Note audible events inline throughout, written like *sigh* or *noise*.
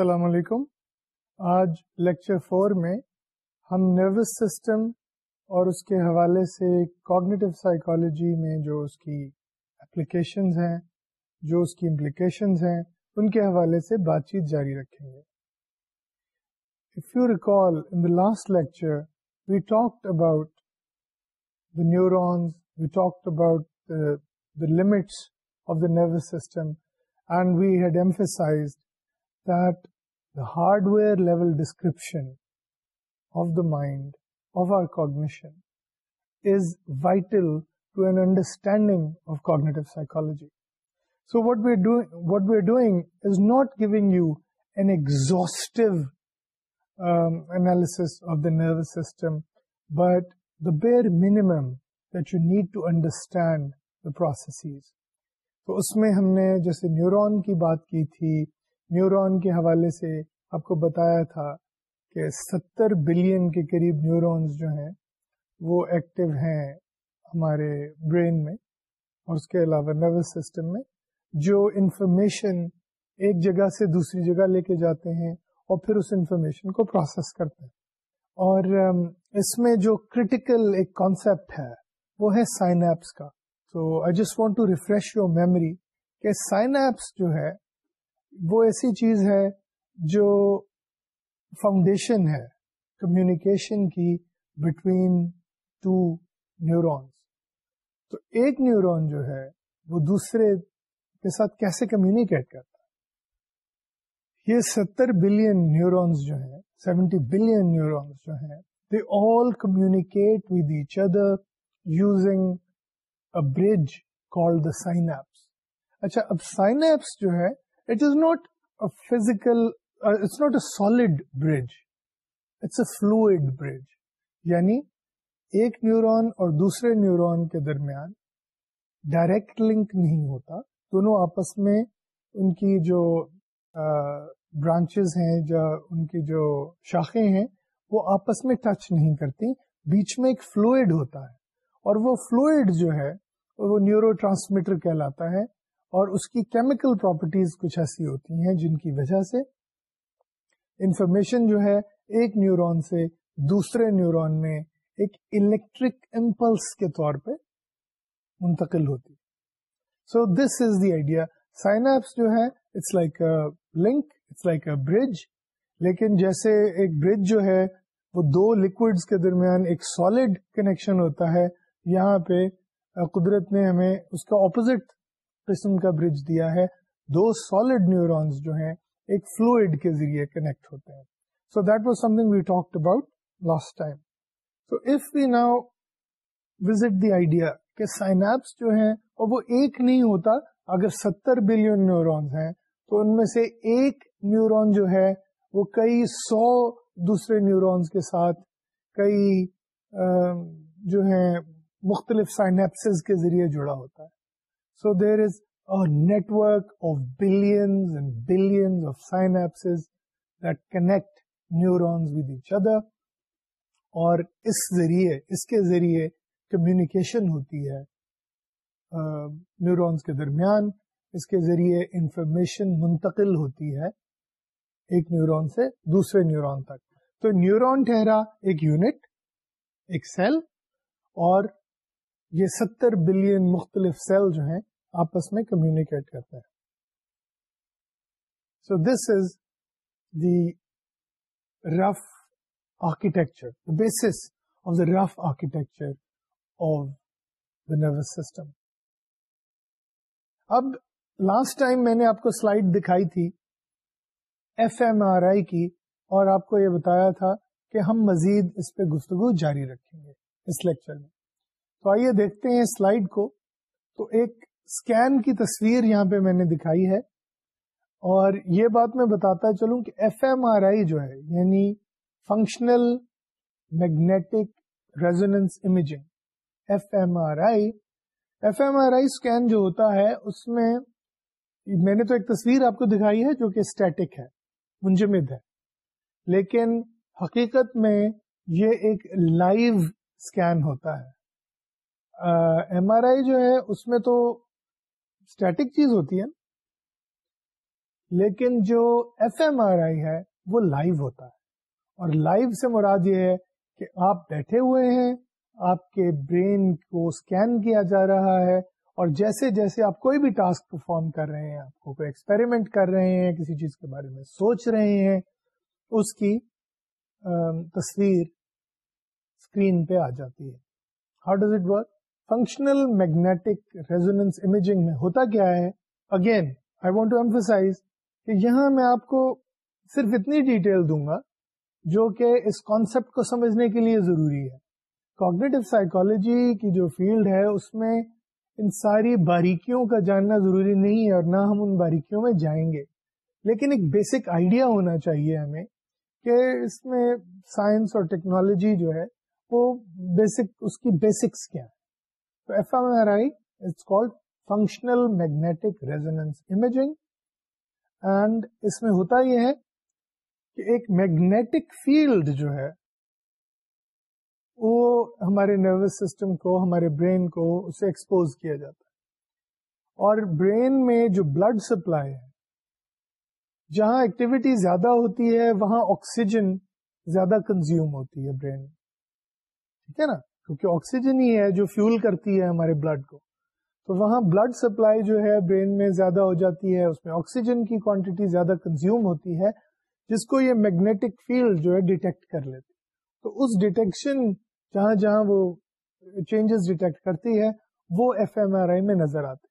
السلام علیکم۔ آج لیکچر فور میں ہم نروس سسٹم اور اس کے حوالے سے کوگنیٹو سائیکالوجی میں جو اس کی اپلیکیشنز ہیں، جو اس کی امپلیکیشنز ہیں، ان کے حوالے سے بات چیت جاری رکھیں گے۔ If you recall in the last lecture we talked about the neurons we talked about the limits of the nervous system and we had emphasise that the hardware level description of the mind, of our cognition, is vital to an understanding of cognitive psychology. So what we're doing is not giving you an exhaustive um, analysis of the nervous system, but the bare minimum that you need to understand the processes. تو اس میں ہم نے جیسے neuron کی بات کی تھی neuron کے حوالے سے آپ کو بتایا تھا کہ ستر بلین کے قریب نیورونز جو ہیں وہ ایکٹیو ہیں ہمارے برین میں اور اس کے علاوہ نروس سسٹم میں، جو انفارمیشن ایک جگہ سے دوسری جگہ لے کے جاتے ہیں اور پھر اس انفارمیشن کو پروسیس کرتے ہیں۔ اور اس میں جو کریٹیکل ایک کانسیپٹ ہے وہ ہے سائن ایپس کا۔ تو I just want to refresh your memory کہ سائن ایپس جو ہے وہ ایسی چیز ہے جو فاؤنڈیشن ہے کمیونیکیشن کی بٹوین ٹو نیورونس تو ایک نیورون جو ہے، وہ دوسرے کے ساتھ کیسے کمیونیکیٹ کرتا ہے؟ یہ ستر بلین نیورونس جو ہیں سیونٹی بلین نیورونس جو ہیں they all communicate with each other using a bridge call the synapse اچھا اب سائن ایپس جو ہے it is not physical it's not a solid bridge it's a fluid bridge یعنی ایک نیورون اور دوسرے نیورون کے درمیان ڈائریکٹ لنک نہیں ہوتا. دونوں آپس میں ان کی جو برانچز ہیں یا ان کی جو شاخیں ہیں، وہ آپس میں ٹچ نہیں کرتی. بیچ میں ایک فلوئڈ ہوتا ہے اور وہ فلوئڈ جو ہے، وہ نیورو ٹرانسمیٹر کہلاتا ہے. اور اس کی کیمیکل پراپرٹیز کچھ ایسی ہوتی ہیں جن کی وجہ سے انفارمیشن جو ہے ایک نیورون سے دوسرے نیورون میں ایک الیکٹرک امپلس کے طور پہ منتقل ہوتی so this is the idea synapse جو ہے it's like link it's like a bridge لیکن جیسے ایک برج جو ہے، وہ دو لکوڈس کے درمیان ایک سالڈ کنیکشن ہوتا ہے، یہاں پہ قدرت نے ہمیں اس کا اپوزٹ قسم کا برج دیا ہے۔ دو سالڈ نیورونس جو ہیں، ایک فلوئڈ کے ذریعے کنیکٹ ہوتے ہیں۔ So that was something we talk about last time so if we now visit the idea کہ سائنپس جو ہیں، اور وہ ایک نہیں ہوتا، اگر ستر بلین نیورونس ہیں، تو ان میں سے ایک نیورون جو ہے، وہ کئی سو دوسرے نیورونس کے ساتھ، کئی جو ہیں، مختلف سائنپس کے ذریعے جڑا ہوتا ہے۔ So there is a network of billions and billions of synapses that connect neurons with each other. اور اس ذریعے، اس کے ذریعے کمیونیکیشن ہوتی ہے نیورونس کے درمیان. اس کے ذریعے انفارمیشن منتقل ہوتی ہے ایک نیورون سے دوسرے نیورون تک. تو نیورون ٹھہرا ایک یونٹ ایک سیل اور یہ ستر بلین مختلف سیل جو ہیں آپس میں کمیونیکیٹ کرتے ہیں۔ So this is the rough architecture basis of the rough architecture of the nervous system اب لاسٹ ٹائم میں نے آپ کو سلائڈ دکھائی تھی ایف ایم آر آئی کی اور آپ کو یہ بتایا تھا کہ ہم مزید اس پہ گفتگو جاری رکھیں گے اس لیکچر میں۔ تو آئیے دیکھتے ہیں سلائڈ کو۔ تو ایک اسکین کی تصویر یہاں پہ میں نے دکھائی ہے اور یہ بات میں بتاتا چلوں کہ ایف ایم آر آئی جو ہے یعنی functional magnetic resonance imaging, F M R I, F M R I scan جو ہوتا ہے، اس میں میں نے تو ایک تصویر آپ کو دکھائی ہے جو کہ اسٹیٹک ہے، منجمد ہے۔ لیکن حقیقت میں یہ ایک لائیو اسکین ہوتا ہے۔ ایم آر آئی جو ہے، اس میں تو اسٹیٹک چیز ہوتی ہے، لیکن جو ایف ایم آر آئی ہے، وہ لائیو ہوتا ہے۔ اور لائیو سے مراد یہ ہے کہ آپ بیٹھے ہوئے ہیں، آپ کے برین کو اسکین کیا جا رہا ہے، اور جیسے جیسے آپ کوئی بھی ٹاسک پرفارم کر رہے ہیں، آپ کو کوئی ایکسپیریمنٹ کر رہے ہیں، کسی چیز کے بارے میں سوچ رہے ہیں، اس کی تصویر اسکرین پہ آ جاتی ہے۔ How does it work functional magnetic resonance imaging میں ہوتا کیا ہے؟ Again I want to emphasize کہ یہاں میں آپ کو صرف اتنی ڈیٹیل دوں گا جو کہ اس کانسیپٹ کو سمجھنے کے لیے ضروری ہے۔ کوگنیٹو سائیکولوجی کی جو فیلڈ ہے، اس میں ان ساری باریکیوں کا جاننا ضروری نہیں ہے اور نہ ہم ان باریکیوں میں جائیں گے۔ لیکن ایک بیسک آئیڈیا ہونا چاہیے ہمیں کہ اس میں سائنس اور ٹیکنالوجی جو ہے، وہ بیسک اس کی بیسکس کیا ہے تو F M R I it's called functional magnetic resonance imaging and اس میں ہوتا یہ ہے کہ ایک میگنیٹک فیلڈ جو ہے، وہ ہمارے نروس سسٹم کو، ہمارے برین کو اسے ایکسپوز کیا جاتا ہے۔ اور برین میں جو بلڈ سپلائی ہے، جہاں ایکٹیویٹی زیادہ ہوتی ہے، وہاں آکسیجن زیادہ کنزیوم ہوتی ہے برین ٹھیک ہے نا؟ کیونکہ آکسیجن ہی ہے جو فیول کرتی ہے ہمارے بلڈ کو۔ تو وہاں بلڈ سپلائی جو ہے برین میں زیادہ ہو جاتی ہے، اس میں آکسیجن کی کوانٹٹی زیادہ کنزیوم ہوتی ہے، جس کو یہ میگنیٹک فیلڈ جو ہے ڈیٹیکٹ کر لیتی تو اس ڈیٹیکشن جہاں جہاں وہ چینجز ڈیٹیکٹ کرتی ہے، وہ ایف ایم آر آئی میں نظر آتے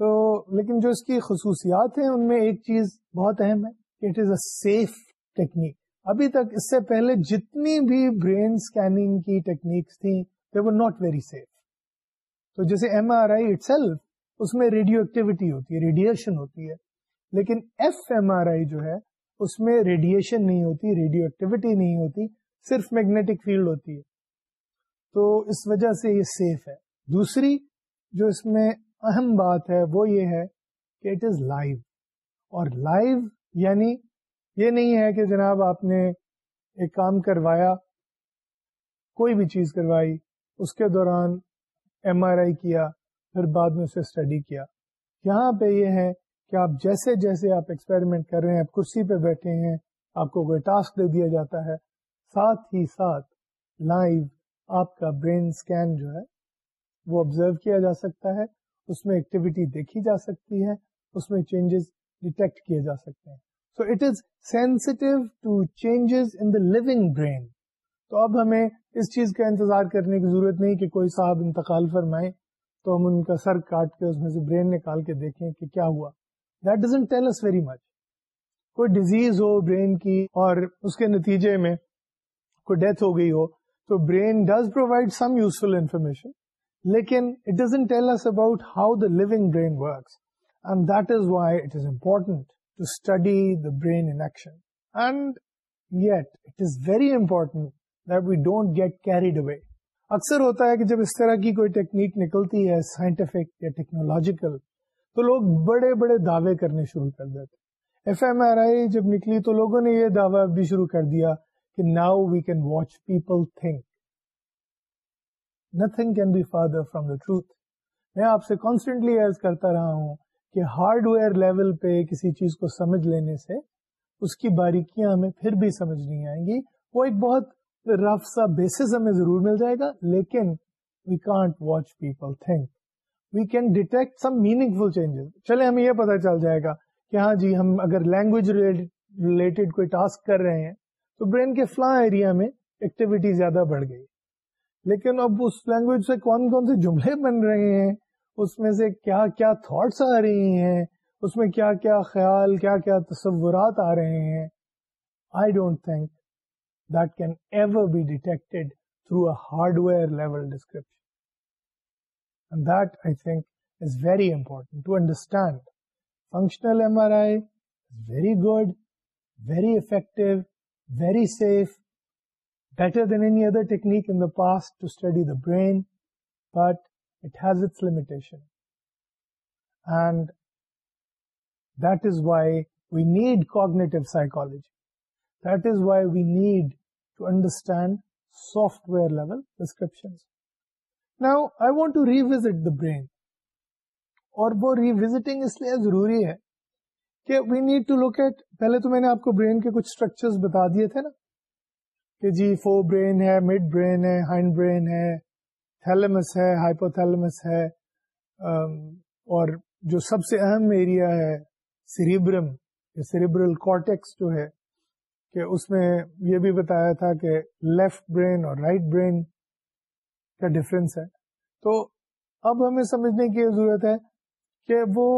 تو لیکن جو اس کی خصوصیات ہیں، ان میں ایک چیز بہت اہم ہے، کہ it is a safe technique ابھی تک اس سے پہلے جتنی بھی برین اسکیننگ کی ٹیکنیکس تھیں they were not very safe تو جیسے M R I it self اس میں ریڈیو ایکٹیویٹی ہوتی ہے ریڈیشن ہوتی ہے۔ لیکن ایف ایم آر آئی جو ہے، اس میں ریڈیشن نہیں ہوتی ریڈیو ایکٹیویٹی نہیں ہوتی، صرف میگنیٹک فیلڈ ہوتی ہے۔ تو اس وجہ سے یہ سیف ہے۔ دوسری، جو اس میں اہم بات ہے، وہ یہ ہے کہ اٹ از لائیو اور لائیو یعنی یہ نہیں ہے کہ جناب آپ نے ایک کام کروایا، کوئی بھی چیز کروائی، اس کے دوران ایم آر آئی کیا، پھر بعد میں اسے اسٹڈی کیا۔ یہاں پہ یہ ہے کہ آپ جیسے جیسے آپ ایکسپیریمنٹ کر رہے ہیں، آپ کرسی پہ بیٹھے ہیں، آپ کو کوئی ٹاسک دے دیا جاتا ہے، ساتھ ہی ساتھ لائیو آپ کا برین اسکین جو ہے، وہ آبزرو کیا جا سکتا ہے، اس میں ایکٹیویٹی دیکھی جا سکتی ہے، اس میں چینجز ڈیٹیکٹ کیے جا سکتے ہیں۔ So it is sensitive to changes in the living brain تو اب ہمیں اس چیز کا انتظار کرنے کی ضرورت نہیں کہ کوئی صاحب انتقال فرمائے تو ہم ان کا سر کاٹ کے اس میں سے برین نکال کے دیکھیں کہ کیا ہوا۔ That doesn't tell us very much کوئی ڈیزیز ہو برین کی اور اس کے نتیجے میں کوئی ڈیتھ ہو گئی ہو تو brain does provide some useful information لیکن it doesn't tell us about how the living brain works and that is why it is important to study the brain in action and yet it is very important that we don't get carried away اکثر ہوتا ہے کہ جب اس طرح کی کوئی technique نکلتی ہے سائنٹیفک یا ٹیکنالوجیکل تو لوگ بڑے بڑے دعوے کرنے شروع کر دیتے ایف ایم آر آئی جب نکلی تو لوگوں نے یہ دعویٰ بھی شروع کر دیا کہ now we can watch people think nothing can be farther from the truth میں آپ سے کانسٹینٹلی ایز کرتا رہا ہوں کہ ہارڈ ویئر لیول پہ کسی چیز کو سمجھ لینے سے اس کی باریکیاں ہمیں پھر بھی سمجھ نہیں آئیں گی۔ وہ ایک بہت رف سا بیسس ہمیں ضرور مل جائے گا، لیکن we can't watch people think we can detect some meaningful changes چلے ہمیں یہ پتا چل جائے گا کہ ہاں جی ہم اگر لینگویج ریلیٹڈ کوئی ٹاسک کر رہے ہیں، تو برین کے فلاں ایریا میں ایکٹیویٹی زیادہ بڑھ گئی۔ لیکن اب اس لینگویج سے کون کون سے جملے بن رہے ہیں؟ اس میں سے کیا کیا تھاٹس آ رہی ہیں؟ اس میں کیا کیا خیال کیا کیا تصورات آ رہے ہیں؟ I don't think that can ever be detected through a hardware level description that I think is very important to understand functional M R I very good very effective very safe, better than any other technique in the past to study the brain, but it has its limitation. And that is why we need cognitive psychology. That is why we need to understand software level descriptions. Now, I want to revisit the brain. اور وہ revisiting اس لیے ضروری ہے کہ we need to look at پہلے تو میں نے آپ کو برین کے کچھ اسٹرکچر بتا دیے تھے نا کہ جی فور برین ہے مڈ برین ہے ہینڈ برین ہے تھیلمس ہے ہائپوتھیلمس ہے اور جو سب سے اہم ایریا ہے سریبرم سریبرل کارٹیکس جو ہے، کہ اس میں یہ بھی بتایا تھا کہ لیفٹ برین اور رائٹ برین کا ڈفرینس ہے۔ تو اب ہمیں سمجھنے کی ضرورت ہے کہ وہ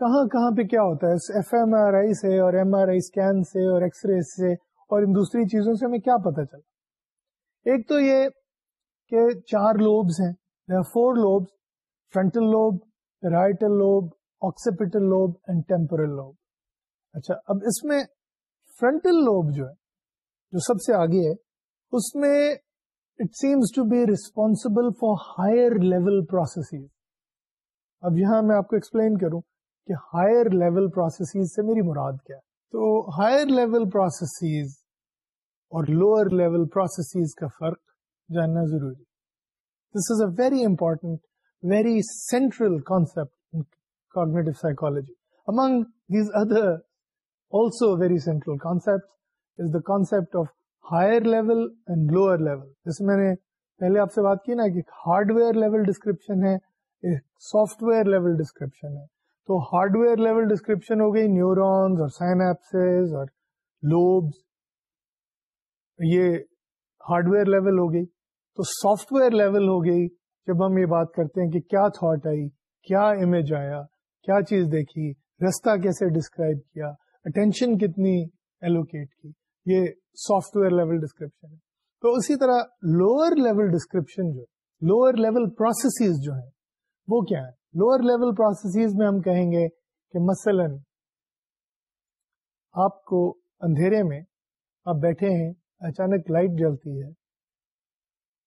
کہاں کہاں پہ کیا ہوتا ہے۔ ایف ایم آر آئی سے اور ایم آر آئی اسکین سے اور ایکس رے سے اور ان دوسری چیزوں سے ہمیں کیا پتا چلا۔ ایک تو یہ کہ چار لوبس ہیں۔ Four lobes frontal lobe parietal lobe occipital lobe and temporal lobe اچھا اب اس میں فرنٹل لوب جو ہے، جو سب سے آگے ہے، اس میں it seems to be responsible for higher level process اب یہاں میں آپ کو ایکسپلین کروں کہ ہائر لیول پروسیس سے میری مراد کیا ہے۔ تو ہائر لیول پروسیسز اور لوئر لیول پروسیسز کا فرق جاننا ضروری this is a very important very central concept cognitive psychology. Among these other also very central concepts is the concept of higher level and lower level. جیسے میں نے پہلے آپ سے بات کی نا کہ ہارڈ ویئر لیول ڈسکرپشن ہے سافٹ ویئر لیول ڈسکرپشن ہے تو ہارڈ ویئر لیول ڈسکرپشن ہو گئی نیورونز اور سائنپس اور لوبس یہ ہارڈ ویئر لیول ہو گئی تو سافٹ ویئر لیول ہو گئی جب ہم یہ بات کرتے ہیں کہ کیا تھاٹ آئی، کیا امیج آیا، کیا چیز دیکھی، رستہ کیسے ڈسکرائب کیا اٹینشن کتنی ایلوکیٹ کی، یہ سافٹ ویئر لیول ڈسکرپشن ہے۔ تو اسی طرح لوور لیول ڈسکرپشن جو لوور لیول پروسیسز جو ہیں، وہ کیا ہے لوور لیول پروسیسز میں ہم کہیں گے کہ مثلا آپ کو اندھیرے میں آپ بیٹھے ہیں، اچانک لائٹ جلتی ہے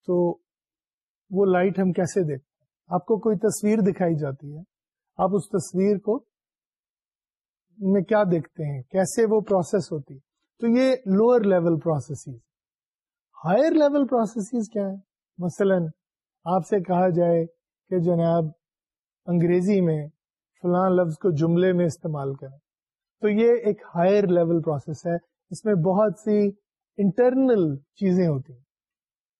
تو وہ لائٹ ہم کیسے دیکھتے ہیں؟ آپ کو کوئی تصویر دکھائی جاتی ہے؟ آپ اس تصویر کو میں کیا دیکھتے ہیں؟ کیسے وہ پروسیس ہوتی تو یہ lower level process higher level process کیا ہے مثلا آپ سے کہا جائے کہ جناب انگریزی میں فلاں لفظ کو جملے میں استعمال کریں۔ تو یہ ایک ہائر لیول پروسیس ہے۔ اس میں بہت سی انٹرنل چیزیں ہوتی ہیں۔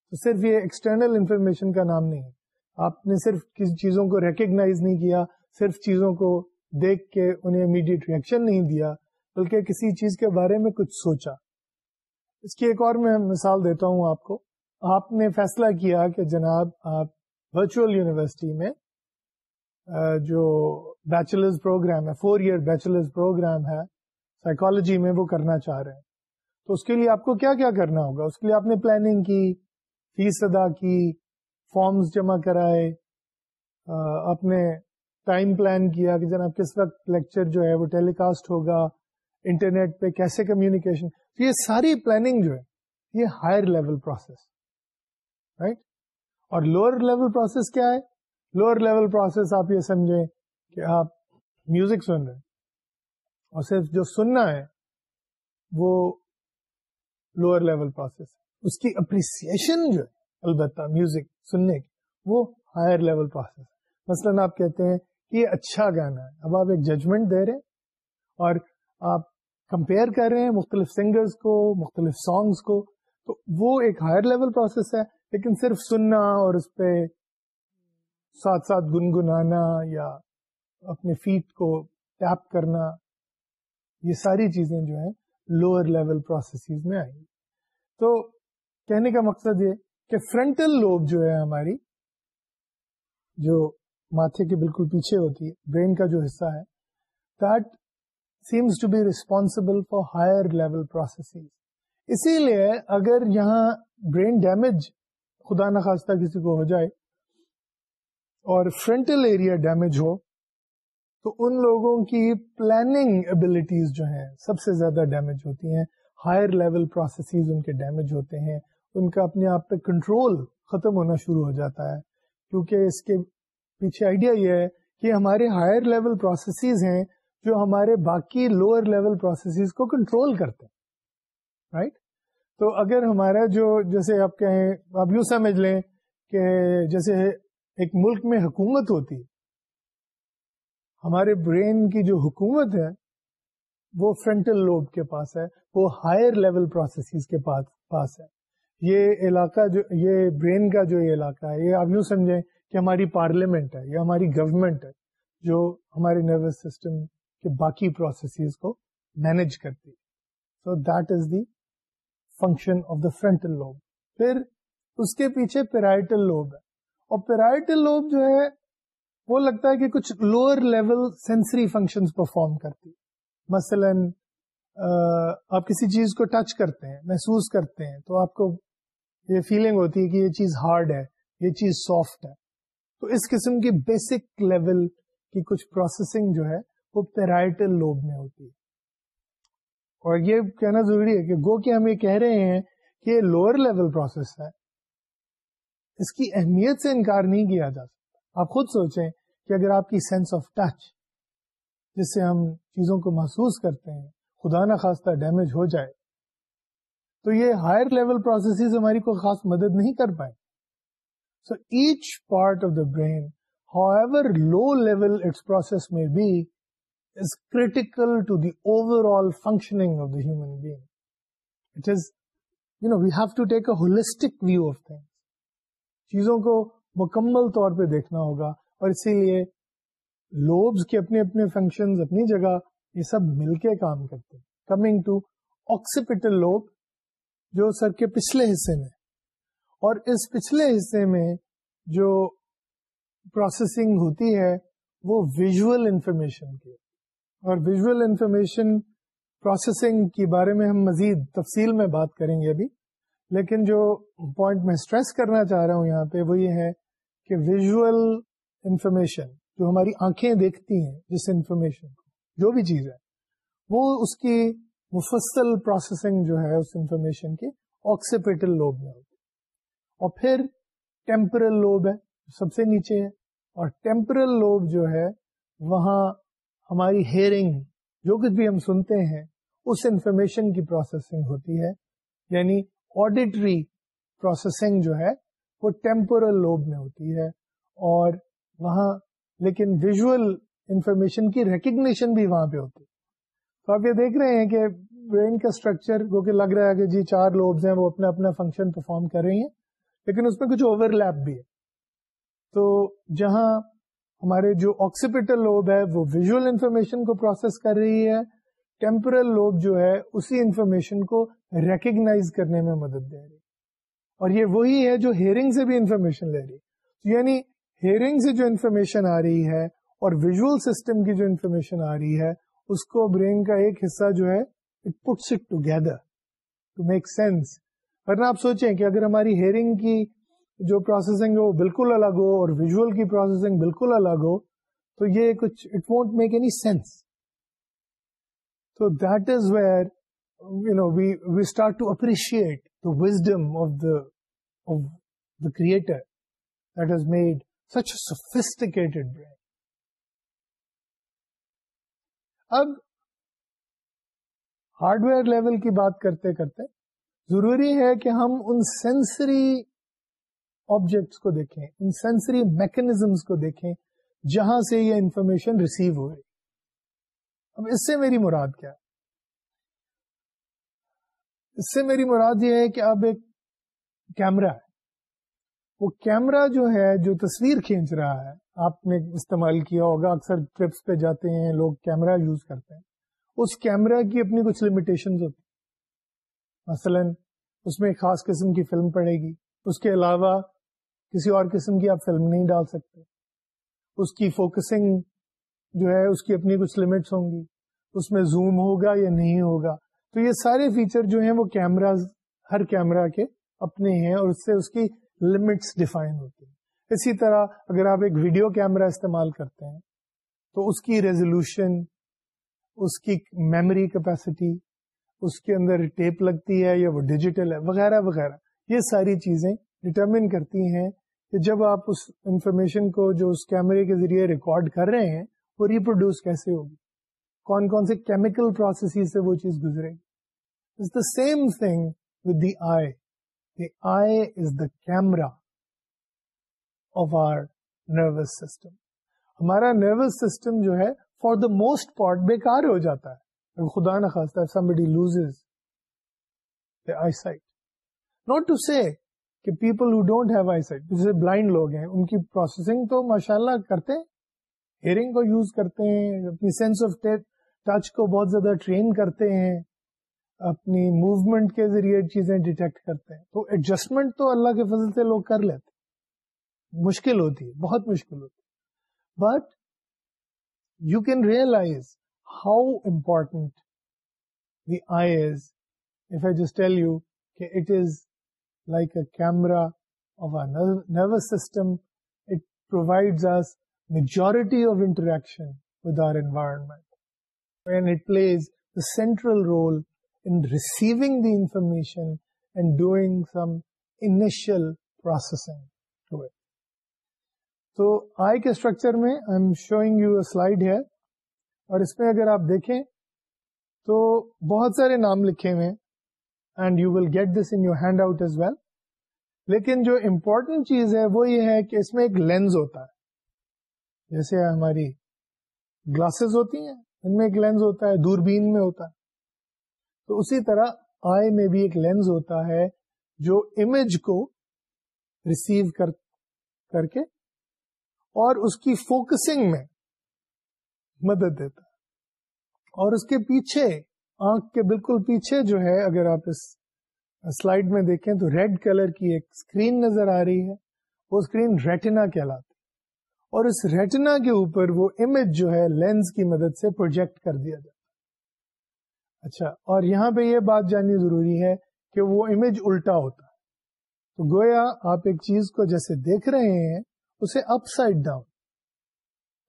تو صرف یہ ایکسٹرنل انفارمیشن کا نام نہیں آپ نے صرف کسی چیزوں کو ریکگنائز نہیں کیا، صرف چیزوں کو دیکھ کے انہیں امیڈیٹ ریئیکشن نہیں دیا، بلکہ کسی چیز کے بارے میں کچھ سوچا۔ اس کی ایک اور میں مثال دیتا ہوں آپ کو۔ آپ نے فیصلہ کیا کہ جناب آپ ورچوئل یونیورسٹی میں جو بیچلرز پروگرام ہے فور ایئر بیچلرز پروگرام ہے سائیکالوجی میں وہ کرنا چاہ رہے ہیں۔ تو اس کے لیے آپ کو کیا کیا کرنا ہوگا؟ اس کے لیے آپ نے پلاننگ کی۔ فیس ادا کی، فارمز جمع کرائے اپنے ٹائم پلان کیا کہ جناب کس وقت لیکچر جو ہے وہ ٹیلی کاسٹ ہوگا، انٹرنیٹ پہ کیسے کمیونیکیشن، تو یہ ساری پلاننگ جو ہے، یہ ہائر لیول پروسیس رائٹ اور لوور لیول پروسیس کیا ہے؟ لوور لیول پروسیس آپ یہ سمجھیں کہ آپ میوزک سن رہے ہیں، اور صرف جو سننا ہے وہ لوور لیول پروسیس اس کی اپریسیشن جو ہے، البتہ میوزک سننے کی، وہ ہائر لیول پروسیس مثلاً آپ کہتے ہیں کہ یہ اچھا گانا ہے، اب آپ ایک ججمنٹ دے رہے ہیں اور آپ کمپیئر کر رہے ہیں مختلف سنگرز کو، مختلف سانگز کو، تو وہ ایک ہائر لیول پروسیس ہے، لیکن صرف سننا اور اس پہ ساتھ ساتھ گنگنانا یا اپنے فیٹ کو ٹیپ کرنا، یہ ساری چیزیں جو ہیں لوور لیول پروسیسز میں آئیں گی۔ تو کہنے کا مقصد یہ کہ فرنٹل لوب جو ہے ہماری، جو ماتھے کے بالکل پیچھے ہوتی ہے، برین کا جو حصہ ہے that seems to be responsible for higher level process اسی لیے اگر یہاں برین ڈیمیج خدا نخواستہ کسی کو ہو جائے اور فرنٹل ایریا ڈیمیج ہو، تو ان لوگوں کی پلاننگ ابلیٹیز جو ہیں، سب سے زیادہ ڈیمیج ہوتی ہیں ہائر لیول پروسیسز ان کے ڈیمیج ہوتے ہیں ان کا اپنے آپ پہ کنٹرول ختم ہونا شروع ہو جاتا ہے۔ کیونکہ اس کے پیچھے آئیڈیا یہ ہے کہ ہمارے ہائر لیول پروسیسز ہیں جو ہمارے باقی لوور لیول پروسیسز کو کنٹرول کرتے ہیں۔ رائٹ تو اگر ہمارا جو، جیسے آپ کہیں، آپ یوں سمجھ لیں کہ جیسے ایک ملک میں حکومت ہوتی، ہمارے برین کی جو حکومت ہے، وہ فرنٹل لوب کے پاس ہے، وہ ہائر لیول پروسیسز کے پاس ہے۔ یہ علاقہ جو یہ برین کا جو یہ علاقہ ہے، یہ آپ یوں سمجھیں کہ ہماری پارلیمنٹ ہے یا ہماری گورمنٹ ہے، جو ہمارے نروس سسٹم کے باقی پروسیسز کو مینج کرتی so that is the function of the frontal lobe پھر اس کے پیچھے پیرائٹل لوب ہے۔ اور پیرائٹل لوب جو ہے، وہ لگتا ہے کہ کچھ lower level sensory function perform کرتی مثلا آپ کسی چیز کو ٹچ کرتے ہیں، محسوس کرتے ہیں، تو آپ کو یہ فیلنگ ہوتی ہے کہ یہ چیز ہارڈ ہے، یہ چیز سافٹ ہے۔ تو اس قسم کی بیسک لیول کی کچھ پروسیسنگ جو ہے، وہ پیرائٹل لوب میں ہوتی ہے۔ اور یہ کہنا ضروری ہے کہ گو کہ ہم یہ کہہ رہے ہیں کہ یہ لوور لیول پروسیس ہے۔ اس کی اہمیت سے انکار نہیں کیا جا سکتا۔ آپ خود سوچیں کہ اگر آپ کی سینس آف ٹچ جس سے ہم چیزوں کو محسوس کرتے ہیں، خدا نہ خاصہ ڈیمیج ہو جائے تو یہ ہائر لیول پروسیس ہماری کوئی خاص مدد نہیں کر پائے so each part of the brain however low level its process میں be is critical to the overall functioning of the human being. It is, you know, we have to take a holistic view of things. چیزوں کو مکمل طور پہ دیکھنا ہوگا اور اسی لیے لوبس کے اپنے اپنے فنکشن اپنی جگہ یہ سب مل کے کام کرتے ہیں کمنگ ٹو آکسیپیٹل لوب جو سر کے پچھلے حصے میں۔ اور اس پچھلے حصے میں جو پروسیسنگ ہوتی ہے، وہ ویژل انفارمیشن کی۔ اور ویژل انفارمیشن پروسیسنگ کے بارے میں ہم مزید تفصیل میں بات کریں گے ابھی۔ لیکن جو پوائنٹ میں اسٹریس کرنا چاہ رہا ہوں یہاں پہ، وہ یہ ہے کہ ویژل انفارمیشن جو ہماری آنکھیں دیکھتی ہیں، جس انفارمیشن کو، جو بھی چیز ہے، وہ اس کی مفصل پروسیسنگ جو ہے اس انفارمیشن کی آکسیپیٹل لوب میں ہوتی اور پھر ٹیمپرل لوب ہے سب سے نیچے ہے۔ اور ٹیمپرل لوب جو ہے، وہاں ہماری ہیئرنگ جو کچھ بھی ہم سنتے ہیں، اس انفارمیشن کی پروسیسنگ ہوتی ہے۔ یعنی آڈیٹری پروسیسنگ جو ہے، وہ ٹیمپورل لوب میں ہوتی ہے۔ اور وہاں، لیکن ویژل انفارمیشن کی ریکگنیشن بھی وہاں پہ ہوتی ہے۔ تو آپ یہ دیکھ رہے ہیں کہ برین کا اسٹرکچر جو کہ لگ رہا ہے کہ جی چار لوبز ہیں، وہ اپنا اپنا فنکشن پرفارم کر رہی ہیں، لیکن اس میں کچھ اوور لیپ بھی ہے۔ تو جہاں ہمارے جو آکسیپیٹل لوب ہے، وہ ویژل انفارمیشن کو پروسیس کر رہی ہے ٹیمپرل لوب جو ہے، اسی انفارمیشن کو ریکگنائز کرنے میں مدد دے رہی ہے۔ اور یہ وہی ہے جو ہیئرنگ سے بھی انفارمیشن لے رہی ہے۔ یعنی ہیئرنگ سے جو انفارمیشن آ رہی ہے اور ویژل سسٹم کی جو انفارمیشن آ رہی ہے اس کو برین کا ایک حصہ جو ہے it puts it together to make sense ورنہ آپ سوچیں کہ اگر ہماری ہیئرنگ کی جو پروسیسنگ ہے وہ بالکل الگ ہو اور ویژل کی پروسیسنگ بالکل الگ ہو، تو یہ کچھ it won't make any sense تو that is where you know we we start to appreciate the wisdom of the of the creator that is made such sophisticated brain اب ہارڈ ویئر لیول کی بات کرتے کرتے ضروری ہے کہ ہم ان سینسری آبجیکٹس کو دیکھیں، ان سینسری میکنیزمس کو دیکھیں جہاں سے یہ انفارمیشن ریسیو ہو رہی۔ اب اس سے میری مراد کیا؟ ہے اس سے میری مراد یہ ہے کہ اب ایک کیمرا ہے۔ وہ کیمرا جو ہے، جو تصویر کھینچ رہا ہے آپ نے استعمال کیا ہوگا، اکثر ٹرپس پہ جاتے ہیں، لوگ کیمرا یوز کرتے ہیں۔ اس کیمرا کی اپنی کچھ لمیٹیشن ہوتی مثلا، اس میں ایک خاص قسم کی فلم پڑے گی۔ اس کے علاوہ، کسی اور قسم کی آپ فلم نہیں ڈال سکتے۔ اس کی فوکسنگ جو ہے، اس کی اپنی کچھ لمٹس ہوں گی۔ اس میں زوم ہوگا یا نہیں ہوگا۔ تو یہ سارے فیچر جو ہیں، وہ کیمراز ہر کیمرا کے اپنے ہیں اور اس سے اس کی لمٹس ڈیفائن ہوتی ہیں۔ اسی طرح اگر آپ ایک ویڈیو کیمرا استعمال کرتے ہیں، تو اس کی ریزولوشن اس کی میموری کیپیسٹی اس کے اندر ٹیپ لگتی ہے یا وہ ڈیجیٹل ہے، وغیرہ وغیرہ۔ یہ ساری چیزیں ڈٹرمن کرتی ہیں کہ جب آپ اس انفارمیشن کو جو اس کیمرے کے ذریعے ریکارڈ کر رہے ہیں، وہ ریپروڈیوس کیسے ہوگی؟ کون کون سے کیمیکل پروسیس سے وہ چیز گزرے گی؟ Same thing with the eye the eye is the camera of our nervous system ہمارا نروس سسٹم جو ہے فار دا موسٹ پارٹ بیکار ہو جاتا ہے. خدا نہ خاصتا ہے loses eyesight not to کہ people who don't have eyesight جیسے بلائنڈ لوگ ہیں، ان کی پروسیسنگ تو ماشاء اللہ کرتے ہیں ہیئرنگ کو یوز کرتے ہیں، اپنی سینس آف ٹچ کو بہت زیادہ ٹرین کرتے ہیں، اپنی موومنٹ کے ذریعے چیزیں ڈیٹیکٹ کرتے ہیں. تو ایڈجسٹمنٹ تو اللہ کے فضل سے لوگ کر لیتے مشکل ہوتی ہے، بہت مشکل ہوتی but you can realize how important the eye is if I just tell you کہ it is like a camera of nervous system it provide us majority of interaction with our environment and it plays the central role in receiving the information and doing some initial processing to it. تو eye کے structure میں I am showing you a slide ہے اور اس میں اگر آپ دیکھیں تو بہت سارے نام لکھے ہوئے and you will get this in your handout as well لیکن جو امپورٹنٹ چیز ہے وہ یہ ہے کہ اس میں ایک لینز ہوتا ہے. جیسے ہماری گلاسز ہوتی ہیں، ان میں ایک لینز ہوتا ہے، دوربین میں ہوتا ہے. تو اسی طرح آئی میں بھی ایک لینز ہوتا ہے جو امیج کو ریسیو کر کر کے اور اس کی فوکسنگ میں مدد دیتا ہے۔ اور اس کے پیچھے، آنکھ کے بالکل پیچھے جو ہے، اگر آپ اس سلائڈ میں دیکھیں تو ریڈ کلر کی ایک اسکرین نظر آ رہی ہے۔ وہ اسکرین ریٹنا کہلاتی اور اس ریٹنا کے اوپر وہ امیج جو ہے لینز کی مدد سے پروجیکٹ کر دیا جاتا اچھا اور یہاں پہ یہ بات جاننی ضروری ہے کہ وہ امیج الٹا ہوتا ہے۔ تو گویا آپ ایک چیز کو جیسے دیکھ رہے ہیں اسے اپ سائڈ ڈاؤن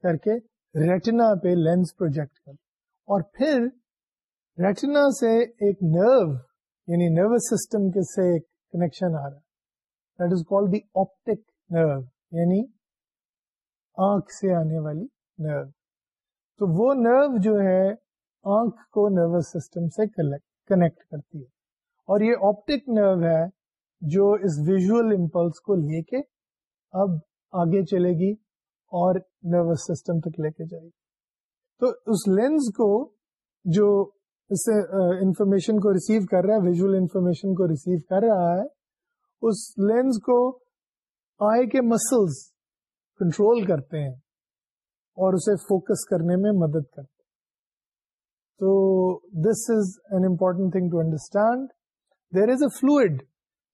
کر کے ریٹنا پہ لینس پروجیکٹ کر۔ اور پھر ریٹنا سے ایک نرو یعنی نروس سسٹم کے سے ایک کنیکشن آ رہا ہے۔ That is call the optic nerve یعنی آنکھ سے آنے والی نرو تو وہ نرو جو ہے، آنکھ کو نروس سسٹم سے کنیکٹ کرتی ہے۔ اور یہ آپٹک نرو ہے جو اس ویژل امپلس کو لے کے اب آگے چلے گی اور نروس سسٹم تک لے کے جائے گی۔ تو اس لینس کو جو اس سے انفارمیشن کو ریسیو کر رہا ہے ویژل انفارمیشن کو ریسیو کر رہا ہے، اس لینس کو آئی کے مسلس کنٹرول کرتے ہیں اور اسے فوکس کرنے میں مدد کرتے ہیں۔ تو this is an important thing to understand there is a fluid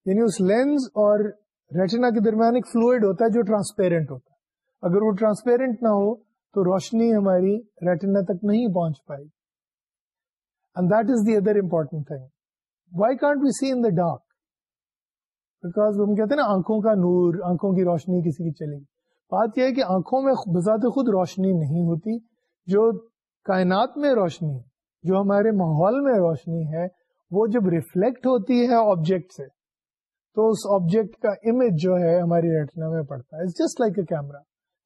یعنی اس لینس اور ریٹنا کے درمیان ایک فلوئڈ ہوتا ہے جو ٹرانسپیرنٹ ہوتا ہے۔ اگر وہ ٹرانسپیرنٹ نہ ہو، تو روشنی ہماری ریٹنا تک نہیں پہنچ پائے گی۔ And that is the other important thing why can't be see in the dark because ہم کہتے ہیں نا، آنکھوں کا نور، آنکھوں کی روشنی کسی کی چلے گی۔ بات یہ ہے کہ آنکھوں میں بذات خود روشنی نہیں ہوتی، جو کائنات میں روشنی جو ہمارے ماحول میں روشنی ہے، وہ جب ریفلیکٹ ہوتی ہے آبجیکٹ سے تو اس آبجیکٹ کا امیج جو ہے ہماری ریٹنا میں پڑتا ہے. جسٹ لائک اے کیمرا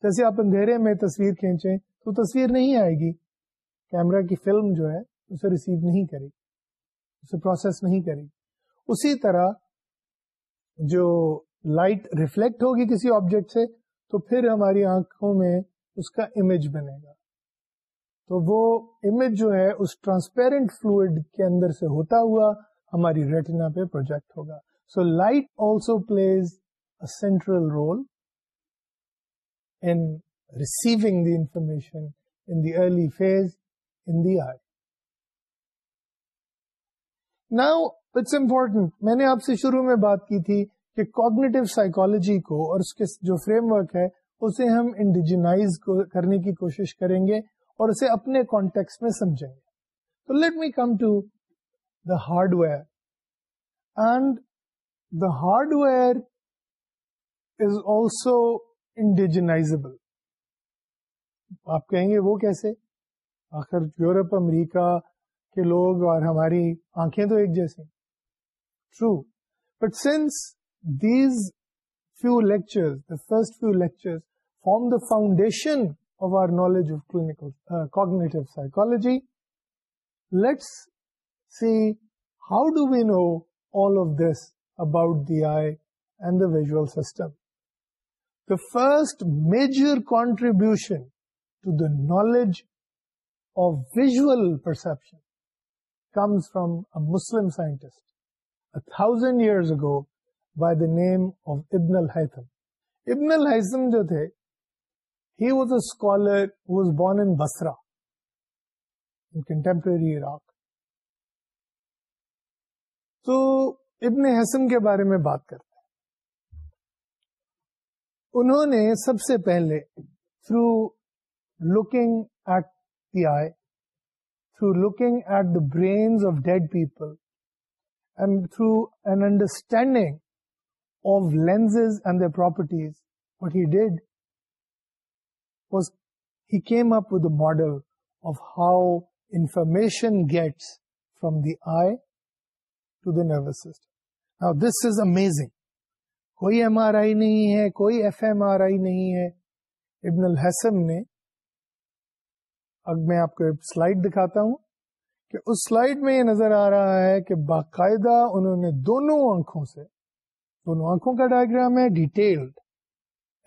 جیسے آپ اندھیرے میں تصویر کھینچیں تو تصویر نہیں آئے گی. کیمرا کی فلم جو ہے اسے ریسیو نہیں کرے گی. اسے پروسیس نہیں کرے گی. اسی طرح جو لائٹ ریفلیکٹ ہوگی کسی آبجیکٹ سے تو پھر ہماری آنکھوں میں اس کا امیج بنے گا. تو وہ امیج جو ہے اس ٹرانسپیرنٹ فلوئڈ کے اندر سے ہوتا ہوا ہماری ریٹنا پہ پروجیکٹ ہوگا. So light also plays a central role in receiving the information in the early phase in the eye now it's important میں نے آپ سے شروع میں بات کی تھی کہ کوگنیٹو سائیکولوجی کو اور اس کے جو فریم ورک ہے اسے ہم انڈیجنائز کرنے کی کوشش کریں گے اور اسے اپنے کانٹیکس میں سمجھیں گے تو let me come to the hardware and the hardware is also indistinguishable آپ کہیں گے وہ کیسے؟ آخر یورپ امریکہ کے لوگ اور ہماری آنکھیں تو ایک جیسی true but since these few lecture first few lecture form the foundation of our knowledge of clinical uh, cognitive psychology. Let's see how do we know all of this about the eye and the visual system. The first major contribution to the knowledge of visual perception comes from a Muslim scientist 1,000 years ago by the name of Ibn al-Haytham. Ibn al-Haytham jo the, he was a scholar who was born in Basra, in contemporary Iraq. تو ابن حسم کے بارے میں بات کرتے ہیں۔ انہوں نے سب سے پہلے through looking at the eye through looking at the brains of dead people and through an understanding of lenses and the properties what he did was he came up with model of how information gets from the eye to the nervous system this is amazing کوئی M are I نہیں ہے، کوئی F M are I نہیں ہے۔ ابن الحسم نے، اب میں آپ کو سلائڈ دکھاتا ہوں کہ اس سلائڈ میں یہ نظر آ رہا ہے کہ باقاعدہ انہوں نے دونوں آنکھوں سے، دونوں آنکھوں کا ڈائگرام ہے ڈیٹیلڈ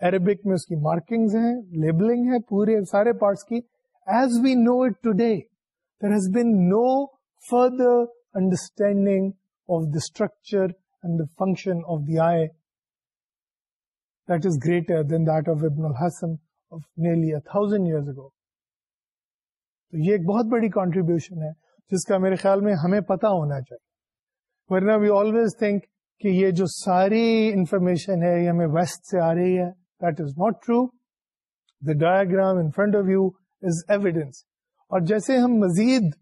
عربک میں اس کی مارکنگ ہیں لیبلنگ ہے پورے سارے پارٹس کی۔ As we know it today there has been no further understanding of the structure and the function of the eye that is greater than that of Ibn al-Hassan of nearly a thousand years ago. تو یہ ایک بہت بڑی contribution ہے جس کا میرے خیال میں ہمیں پتا ہونا چاہیے۔ ورنہ وی آلویز تھنک کہ یہ جو ساری انفارمیشن ہے یہ ہمیں ویسٹ سے آ رہی ہے that is not true the diagram in front of you is evidence اور جیسے ہم مزید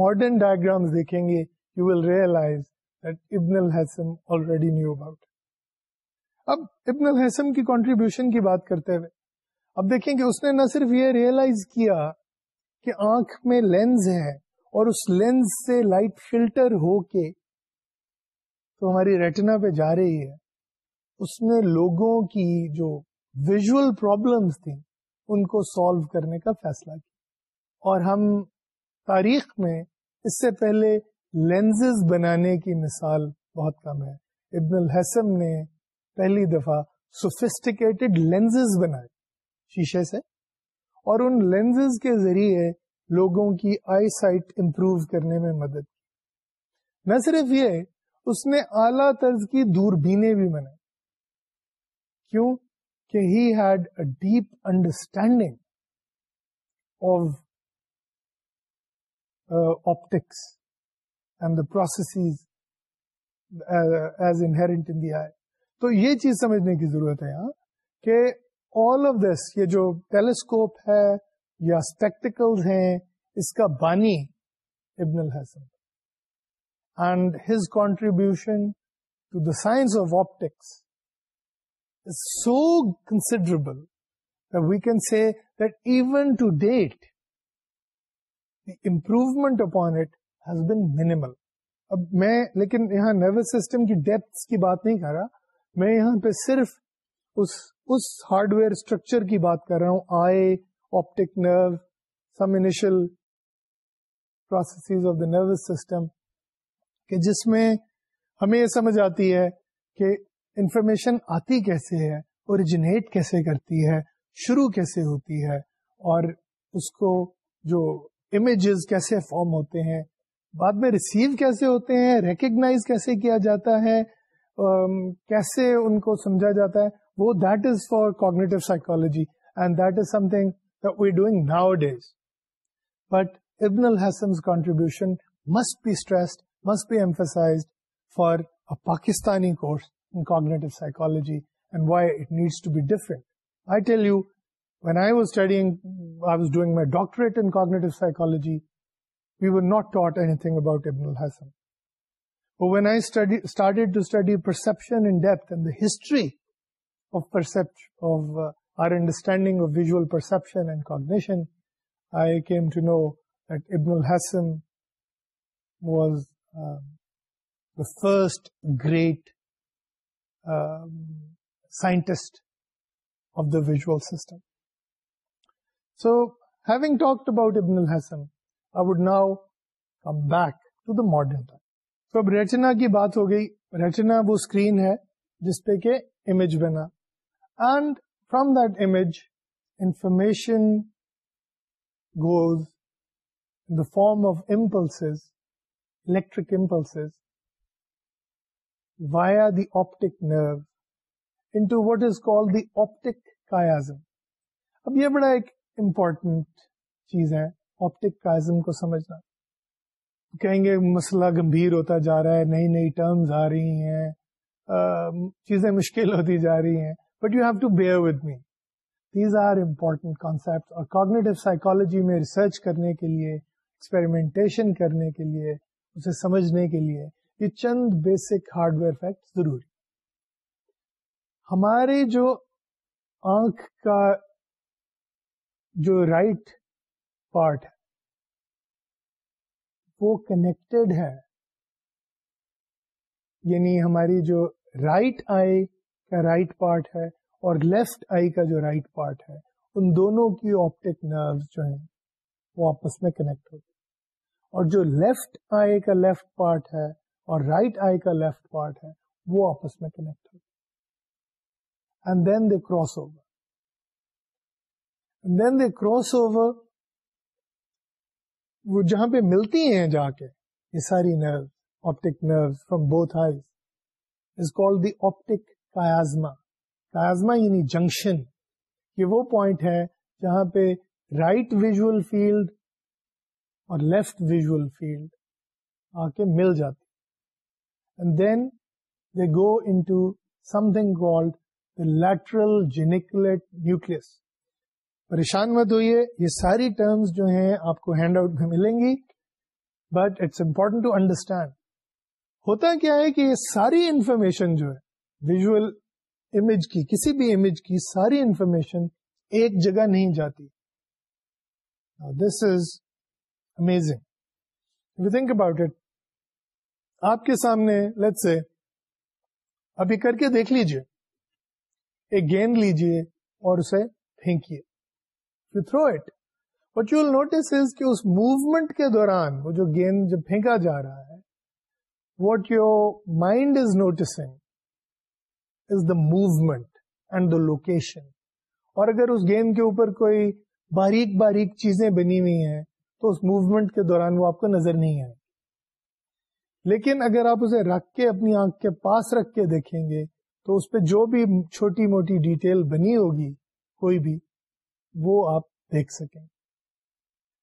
ماڈرن ڈائگرام دیکھیں گے یو ول ریئلائز ابن الحسم آلریڈی نیو اباؤٹ اب ابن الحسم کی کنٹریبیوشن کی بات کرتے ہوئے، اب دیکھیں کہ اس نے نہ صرف یہ ریئلائز کیا کہ آنکھ میں لینز ہے اور اس لینز سے لائٹ فلٹر ہو کے تو ہماری ریٹنا پہ جا رہی ہے۔ اس نے لوگوں کی جو ویژل پرابلمس تھیں، ان کو سالو کرنے کا فیصلہ کیا۔ اور ہم تاریخ میں اس سے پہلے لینزز بنانے کی مثال بہت کم ہے۔ ابن الحسم نے پہلی دفعہ سوفسٹیکیٹڈ لینزز بنائے شیشے سے اور ان لینزز کے ذریعے لوگوں کی آئی سائٹ امپروو کرنے میں مدد کی۔ نہ صرف یہ، اس نے اعلی طرز کی دوربینیں بھی بنائی کیوں؟ کہ he had a deep understanding of optics and the process as inherent in the eye تو یہ چیز سمجھنے کی ضرورت ہے یہاں کہ آل آف دس یہ جو ٹیلیسکوپ ہے یا اسپیکٹیکل ہیں، اس کا بانی Ibn al-Hasan and his contribution to the science of optics is so considerable we can see that even to date the improvement upon it been minimal اب میں لیکن یہاں نروس سسٹم کی ڈیپتھ کی بات نہیں کر رہا۔ میں یہاں پہ صرف اس اس ہارڈ ویئر اسٹرکچر کی بات کر رہا ہوں۔ Eye optic nerve some initial process of the nervous system کہ جس میں ہمیں یہ سمجھ آتی ہے کہ انفارمیشن آتی کیسے ہے اوریجنیٹ کیسے کرتی ہے، شروع کیسے ہوتی ہے، اور اس کو جو امیجز کیسے فارم ہوتے ہیں۔ بعد میں ریسیو کیسے ہوتے ہیں؟ ریکگنائز کیسے کیا جاتا ہے؟ کیسے ان کو سمجھا جاتا ہے؟ وہ that is for cognitive psychology and that is something we doing nowadays but Ibn al-Hasan contribution must be stressed must be emphasize for Pakistani course in cognitive psychology and why it needs to be different I tell you when I was studying I was doing my doctorate in cognitive psychology we were not taught anything about Ibn al-Hasan. But when I study, started to study perception in depth and the history of perception, of uh, our understanding of visual perception and cognition, I came to know that Ibn al-Hasan was um, the first great um, scientist of the visual system. So, having talked with now come back to the modern time تو اب retina کی بات ہو گئی retina وہ screen ہے جس پہ کہ امیج بنا and from that image information goes in the form of impulses, electric impulses, via the optic nerve into what is called the optic chiasm. اب یہ بڑا ایک امپورٹنٹ چیز ہے آپٹک کائزم کو سمجھنا۔ کہیں گے مسئلہ گمبھیر ہوتا جا رہا ہے، نئی نئی ٹرمز آ رہی ہیں چیزیں مشکل ہوتی جا رہی ہیں۔ But you have to bear with me these are important concept اور کوگنیٹو سائیکالوجی میں ریسرچ کرنے کے لیے ایکسپیریمنٹیشن کرنے کے لیے، اسے سمجھنے کے لیے یہ چند بیسک ہارڈ ویئر فیکٹ ضروری۔ ہمارے جو آنکھ کا جو رائٹ پارٹ ہے۔ وہ کنیکٹڈ ہے۔ یعنی ہماری جو رائٹ آئی کا رائٹ پارٹ ہے اور لیفٹ آئی کا جو رائٹ پارٹ ہے، ان دونوں کی آپٹک نروز جو ہیں، وہ آپس میں کنیکٹ ہوتے اور جو لیفٹ آئی کا لیفٹ پارٹ ہے اور رائٹ آئی کا لیفٹ پارٹ ہے، وہ آپس میں کنیکٹ ہوتے and then they cross over then they cross over وہ جہاں پہ ملتی ہیں جا کے، یہ ساری nerve optic nerve from both eyes is call the optic chiasma chiasma یعنی جنکشن یہ وہ پوائنٹ ہے جہاں پہ رائٹ ویژل فیلڈ اور لیفٹ ویژل فیلڈ آ کے مل جاتی and then they go into something called lateral geniculate nucleus پریشان مت ہوئیے۔ یہ ساری ٹرمز جو ہیں آپ کو ہینڈ آؤٹ میں ملیں گی۔ But it's important to understand ہوتا کیا ہے کہ یہ ساری انفارمیشن جو ہے ویژل امیج کی، کسی بھی امیج کی ساری انفارمیشن ایک جگہ نہیں جاتی۔ This is amazing you think about it آپ کے سامنے لیٹ سے ابھی کر کے دیکھ لیجیے۔ ایک گیند لیجیے اور اسے پھینکیے۔ You throw it what you notice is کہ اس موومنٹ کے دوران وہ جو گیند جب پھینکا جا رہا ہے what your mind is noticing is the movement and the location اور اگر اس گیند کے اوپر کوئی باریک باریک چیزیں بنی ہوئی ہیں تو اس موومنٹ کے دوران وہ آپ کو نظر نہیں آئے لیکن اگر آپ اسے رکھ کے اپنی آنکھ کے پاس رکھ کے دیکھیں گے تو اس پہ جو بھی چھوٹی موٹی ڈیٹیل بنی ہوگی کوئی بھی وہ آپ دیکھ سکیں۔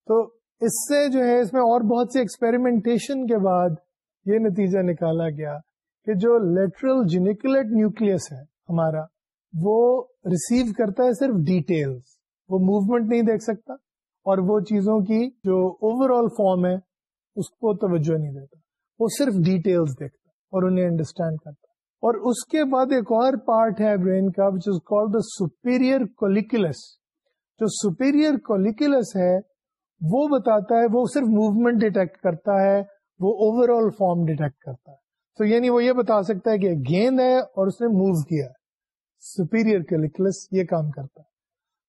تو اس سے جو ہے، اس میں اور بہت سی ایکسپیریمنٹیشن کے بعد یہ نتیجہ نکالا گیا کہ جو لیٹرل جینیکولیٹ نیوکلس ہے ہمارا، وہ ریسیو کرتا ہے صرف ڈیٹیلز وہ موومنٹ نہیں دیکھ سکتا اور وہ چیزوں کی جو اوور آل فارم ہے، اس کو توجہ نہیں دیتا۔ وہ صرف ڈیٹیلز دیکھتا اور انہیں انڈرسٹینڈ کرتا۔ اور اس کے بعد ایک اور پارٹ ہے برین کا which is call the superior colliculus جو سپیریئر کولیکولس ہے، وہ بتاتا ہے، وہ صرف موومنٹ ڈیٹیکٹ کرتا ہے، وہ اوور آل فارم ڈیٹیکٹ کرتا ہے۔ تو یعنی وہ یہ بتا سکتا ہے کہ گیند ہے اور اس نے موو کیا سپیریئر کولیکولس یہ کام کرتا ہے۔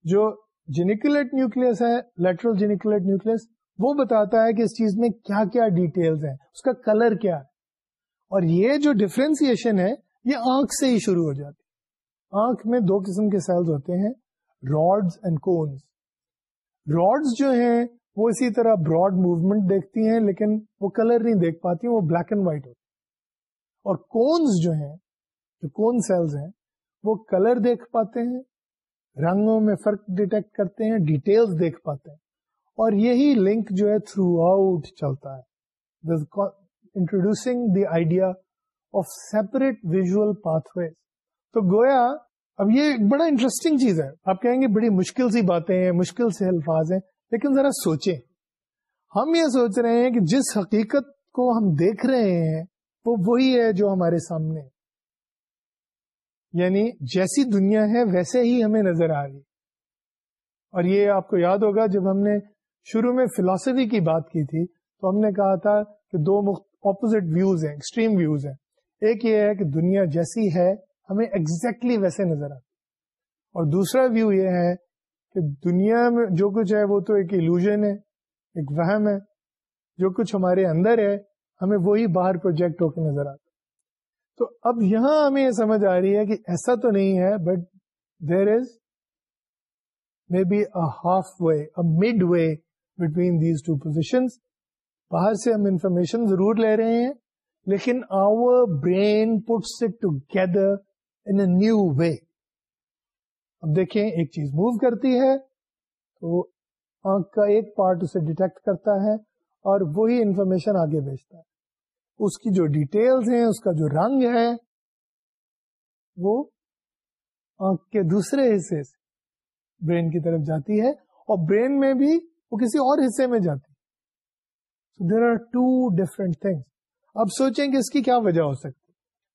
جو جینیکولیٹ نیوکلس ہے لیٹرل جینیکولیٹ نیوکلس وہ بتاتا ہے کہ اس چیز میں کیا کیا ڈیٹیلز ہیں، اس کا کلر کیا ہے۔ اور یہ جو ڈفرینسیشن ہے، یہ آنکھ سے ہی شروع ہو جاتی آنکھ میں دو قسم کے سیلز ہوتے ہیں۔ راڈز اینڈ کونس راڈز جو ہیں، وہ اسی طرح براڈ موومنٹ دیکھتی ہیں، لیکن وہ کلر نہیں دیکھ پاتی، وہ بلیک اینڈ وائٹ ہوتی اور کونس جو ہیں، جو کون سیلز ہیں، وہ کلر دیکھ پاتے ہیں، رنگوں میں فرق ڈیٹیکٹ کرتے ہیں، ڈیٹیلز دیکھ پاتے ہیں۔ اور یہی لنک جو ہے تھرو آؤٹ چلتا ہے۔ Introducing the idea of separate visual pathways تو گویا اب یہ ایک بڑا انٹرسٹنگ چیز ہے۔ آپ کہیں گے بڑی مشکل سی باتیں ہیں، مشکل سے الفاظ ہیں، لیکن ذرا سوچیں۔ ہم یہ سوچ رہے ہیں کہ جس حقیقت کو ہم دیکھ رہے ہیں، وہ وہی ہے جو ہمارے سامنے۔ یعنی جیسی دنیا ہے، ویسے ہی ہمیں نظر آ رہی۔ اور یہ آپ کو یاد ہوگا، جب ہم نے شروع میں فلاسفی کی بات کی تھی، تو ہم نے کہا تھا کہ دو اپوزٹ ویوز ہیں ایکسٹریم ویوز ہیں۔ ایک یہ ہے کہ دنیا جیسی ہے ہمیں ایگزیکٹلی exactly ویسے نظر آتی اور دوسرا ویو یہ ہے کہ دنیا میں جو کچھ ہے وہ تو ایک ایلوژن ہے، ایک وہم ہے۔ جو کچھ ہمارے اندر ہے، ہمیں وہی باہر پروجیکٹ ہو کے نظر آتا تو اب یہاں ہمیں یہ سمجھ آ رہی ہے کہ ایسا تو نہیں ہے but there is maybe a halfway midway between these two position باہر سے ہم انفارمیشن ضرور لے رہے ہیں، لیکن our brain puts it together in a new way اب دیکھیں، ایک چیز موو کرتی ہے تو آنکھ کا ایک پارٹ اسے ڈیٹیکٹ کرتا ہے اور وہی انفارمیشن آگے بھیجتا ہے۔ اس کی جو ڈیٹیلز ہیں، اس کا جو رنگ ہے، وہ آنکھ کے دوسرے حصے سے برین کی طرف جاتی ہے اور برین میں بھی وہ کسی اور حصے میں جاتی ہے۔ There are two different things اب سوچیں کہ اس کی کیا وجہ ہو سکتی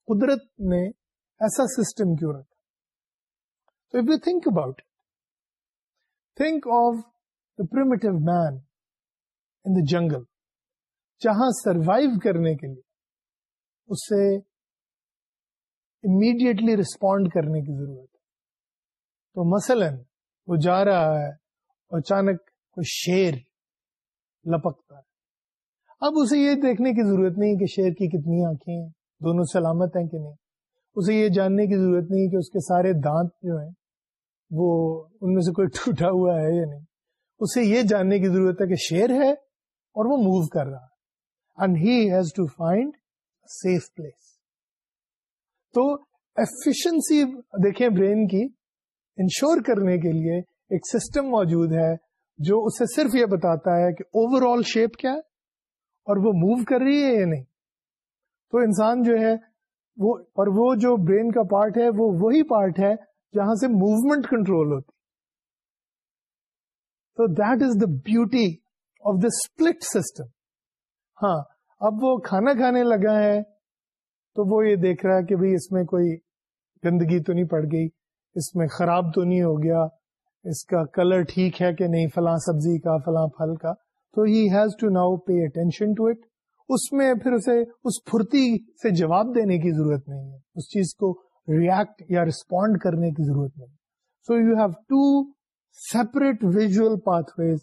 قدرت نے ایسا سسٹم کیوں رکھا؟ تو if you think about think of the primitive man in the jungle جہاں سروائو کرنے کے لیے اسے امیڈیٹلی رسپونڈ کرنے کی ضرورت ہے۔ تو مثلا وہ جا رہا ہے اچانک کوئی شیر لپکتا ہے۔ اب اسے یہ دیکھنے کی ضرورت نہیں کہ شیر کی کتنی آنکھیں ہیں، دونوں سلامت ہیں کہ نہیں۔ اسے یہ جاننے کی ضرورت نہیں کہ اس کے سارے دانت جو ہیں وہ ان میں سے کوئی *laughs* ٹوٹا ہوا ہے یا نہیں۔ اسے یہ جاننے کی ضرورت ہے کہ شیر ہے اور وہ موو کر رہا ہے and he has to find safe place تو ایفیشنسی دیکھیں برین کی انشور کرنے کے لیے ایک سسٹم موجود ہے جو اسے صرف یہ بتاتا ہے کہ اوور آل شیپ کیا ہے اور وہ موو کر رہی ہے یا نہیں۔ تو انسان جو ہے وہ اور وہ جو برین کا پارٹ ہے وہ وہی پارٹ ہے جہاں سے موومنٹ کنٹرول ہوتی تو that is the beauty of the split system. ہاں اب وہ کھانا کھانے لگا ہے تو وہ یہ دیکھ رہا ہے کہ بھائی اس میں کوئی گندگی تو نہیں پڑ گئی، اس میں خراب تو نہیں ہو گیا، اس کا کلر ٹھیک ہے کہ نہیں، فلاں سبزی کا، فلاں پھل کا۔ تو he has to now pay attention to it اس میں پھر اسے اس پھرتی سے جواب دینے کی ضرورت نہیں ہے۔ اس چیز کو ریئیکٹ یا ریسپونڈ کرنے کی ضرورت نہیں۔ So you have to separate visual pathways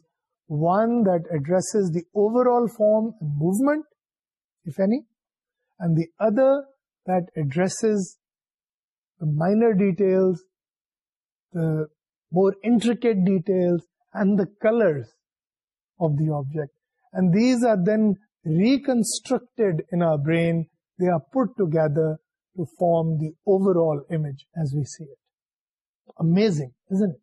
one that address the overall form movement if any and the other that address minor details more intricate details and the colors of the object. And these are then reconstructed in our brain. They are put together to form the overall image as we see it. Amazing, isn't it?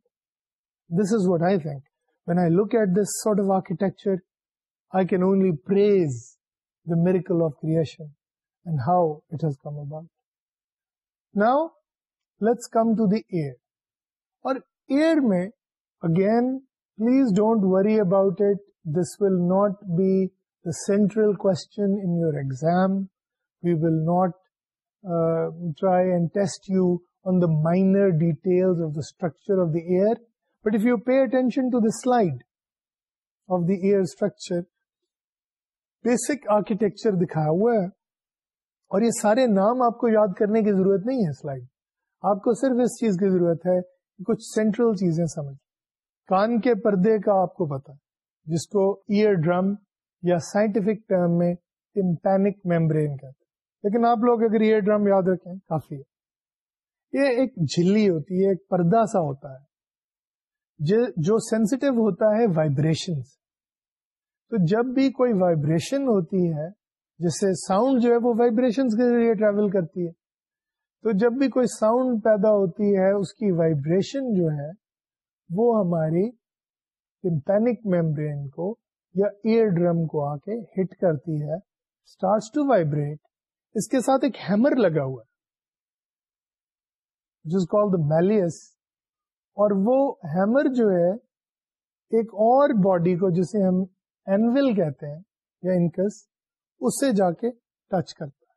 This is what I think. When I look at this sort of architecture, I can only praise the miracle of creation and how it has come about. Now, let's come to the ear. Or ear میں again please don't worry about it this will not be the central question in your exam we will not try and test you on the minor detail of the structure of the ear but if you pay attention to the slide of the ear structure basic architecture دکھایا ہوا ہے اور یہ سارے نام آپ کو یاد کرنے کی ضرورت نہیں ہے سلائڈ آپ کو صرف اس چیز کی ضرورت ہے کچھ سینٹرل چیزیں سمجھ کان کے پردے کا آپ کو پتا جس کو ایئر ڈرم یا سائنٹیفک ٹرم میں امپینک میمبرین کہتے ہیں۔ لیکن آپ لوگ اگر ایئر ڈرم یاد رکھیں، کافی ہے۔ یہ ایک جھلی ہوتی ہے، ایک پردہ سا ہوتا ہے جو سینسٹیو ہوتا ہے وائبریشن تو جب بھی کوئی وائبریشن ہوتی ہے، جیسے ساؤنڈ جو ہے، وہ وائبریشن کے ذریعے ٹریول کرتی ہے۔ تو جب بھی کوئی ساؤنڈ پیدا ہوتی ہے، اس کی وائبریشن جو ہے، وہ ہماری پینک میمبرین کو یا ایئر ڈرم کو آ کے ہٹ کرتی ہے اسٹارٹ ٹو وائبریٹ اس کے ساتھ ایک ہیمر لگا ہوا ہے جس کال دا میلیس اور وہ ہیمر جو ہے ایک اور باڈی کو جسے ہم اینول کہتے ہیں یا انکس اس سے جا کے ٹچ کرتا ہے.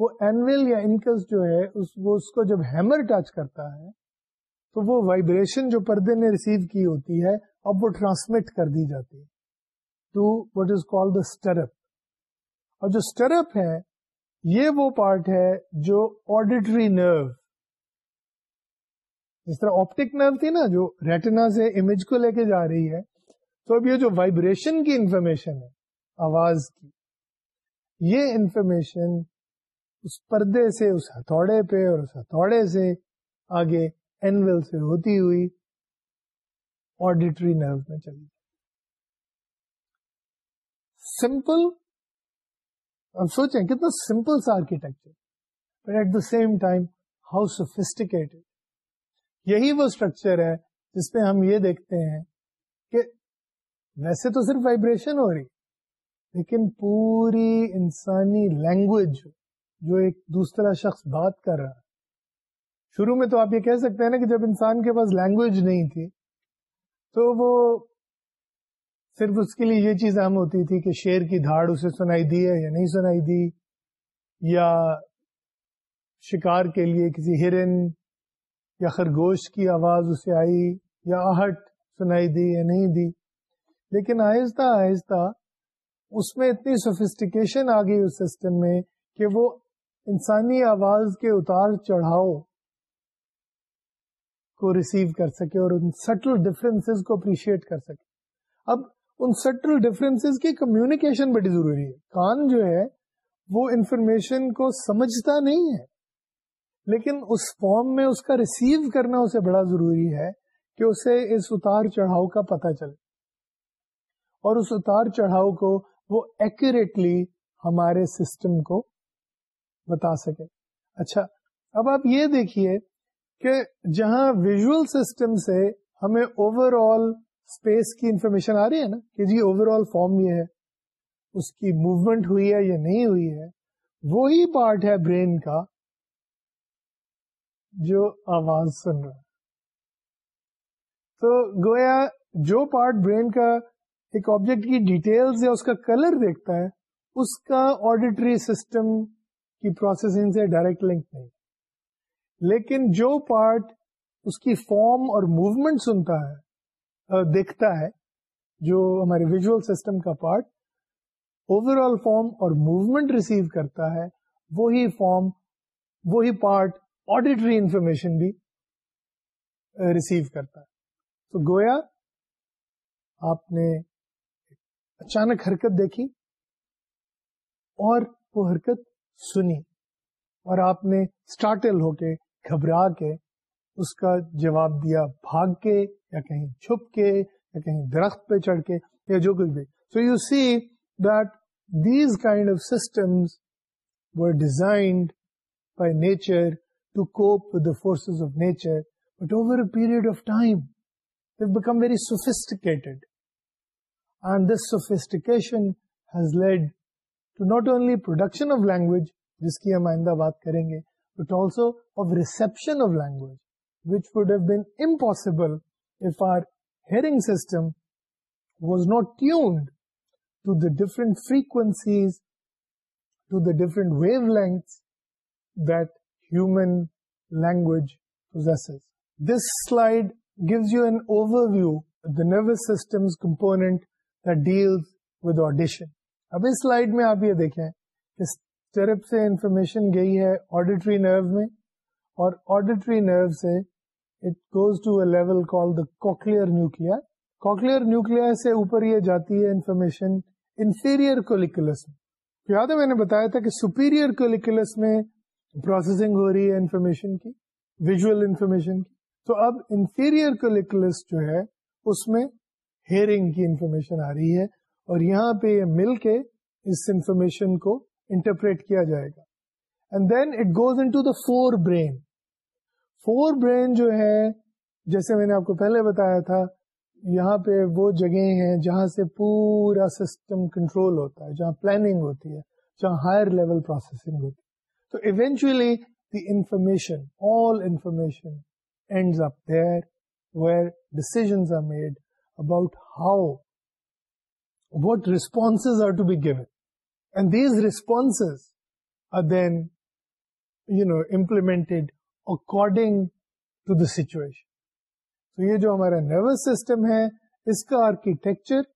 وہ اینویل یا انکس جو ہے اس وہ اس کو جب ہیمر ٹچ کرتا ہے، تو وہ وائبریشن جو پردے نے ریسیو کی ہوتی ہے، اب وہ ٹرانسمٹ کر دی جاتی ہے. To what is call the strip اور جو اسٹرپ ہے، یہ وہ پارٹ ہے جو آڈیٹری نرو جس طرح آپٹک نرو تھی نا، جو ریٹنا سے امیج کو لے کے جا رہی ہے. تو اب یہ جو وائبریشن کی انفارمیشن ہے، آواز کی، یہ انفارمیشن اس پردے سے، اس ہتھوڑے پہ اور اس ہتھوڑے سے آگے اینول سے ہوتی ہوئی آڈیٹری نرو میں چلی سمپل اب سوچیں کتنا سمپل سا architecture but at the same time how sophisticated یہی وہ اسٹرکچر ہے جس پہ ہم یہ دیکھتے ہیں کہ ویسے تو صرف وائبریشن ہو رہی، لیکن پوری انسانی لینگویج جو ایک دوسرا شخص بات کر رہا ہے۔ شروع میں تو آپ یہ کہہ سکتے ہیں نا کہ جب انسان کے پاس لینگویج نہیں تھی، تو وہ صرف اس کے لیے یہ چیز اہم ہوتی تھی کہ شیر کی دھاڑ اسے سنائی دی ہے یا نہیں سنائی دی، یا شکار کے لیے کسی ہرن یا خرگوش کی آواز اسے آئی یا آہٹ سنائی دی یا نہیں دی۔ لیکن آہستہ آہستہ اس میں اتنی سوفسٹیکیشن آ گئی اس سسٹم میں کہ وہ انسانی آواز کے اتار چڑھاؤ کو ریسیو کر سکے اور ان سٹل ڈفرینس کو اپریشیٹ کر سکے۔ اب ان سٹل ڈفرینس کی کمیونیکیشن بڑی ضروری ہے۔ کان جو ہے، وہ انفارمیشن کو سمجھتا نہیں ہے۔ لیکن اس فارم میں اس کا ریسیو کرنا اسے بڑا ضروری ہے کہ اسے اس اتار چڑھاؤ کا پتہ چلے۔ اور اس اتار چڑھاؤ کو وہ ایکوریٹلی ہمارے سسٹم کو بتا سکے۔ اچھا اب آپ یہ دیکھیے کہ جہاں ویژل سسٹم سے ہمیں اوور آل اسپیس کی انفارمیشن آ رہی ہے نا کہ جی اوور آل فارم یہ ہے، اس کی موومنٹ ہوئی ہے یا نہیں ہوئی ہے، وہی پارٹ ہے برین کا جو آواز سن رہا ہے۔ تو گویا جو پارٹ برین کا ایک آبجیکٹ کی ڈیٹیلز یا اس کا کلر دیکھتا ہے، اس کا آڈیٹری سسٹم کی پروسیسنگ سے ڈائریکٹ لنک نہیں۔ لیکن جو پارٹ اس کی فارم اور موومنٹ سنتا ہے دیکھتا ہے جو ہمارے ویژل سسٹم کا پارٹ اوور آل فارم اور موومنٹ ریسیو کرتا ہے، وہی فارم وہی پارٹ آڈیٹری انفارمیشن بھی ریسیو کرتا ہے۔ تو گویا آپ نے اچانک حرکت دیکھی اور وہ حرکت سنی اور آپ نے اسٹارٹل ہو کے، گھبرا کے، اس کا جواب دیا، بھاگ کے یا کہیں چھپ کے یا کہیں درخت پہ چڑھ کے یا جو کچھ بھی۔ So you see that these kind of systems were designed by nature to cope with the forces of nature but over a period of time become very sophisticated and this sophistication has led to not only production of language جس کی ہم آئندہ بات کریں گے but also of reception of language, which would have been impossible if our hearing system was not tuned to the different frequencies, to the different wavelengths that human language possesses. This slide gives you an overview of the nervous system's component that deals with audition. اب اس slide میں آپ یہ دیکھیں کہ strip سے information گئی ہے آڈیٹری نرو میں اور آڈیٹری نرو سے it goes to a level call the cochlear nuclei cochlear nuclei سے اوپر یہ جاتی ہے انفارمیشن انفیریئر کولیکولس میں. یاد ہے میں نے بتایا تھا کہ سپیریئر کولیکولس میں پروسیسنگ ہو رہی ہے انفارمیشن کی ویژل انفارمیشن کی. تو اب انفیریئر کولیکولس جو ہے، اس میں ہیئرنگ کی انفارمیشن آ رہی ہے اور یہاں پہ یہ مل کے اس انفارمیشن کو انٹرپریٹ کیا جائے گا. And then it goes into the forebrain forebrain جو ہے جیسے میں نے آپ کو پہلے بتایا تھا یہاں پہ وہ جگہ ہیں جہاں سے پورا سسٹم کنٹرول ہوتا ہے جہاں پلاننگ ہوتی ہے جہاں ہائر لیول پروسیسنگ ہوتی ہے۔ تو eventually the information all information ends up there where decisions are made about how what response are to be given And these responses are then, you know, implemented according to the situation. تو یہ جو ہمارا nervous system ہے، اس کا architecture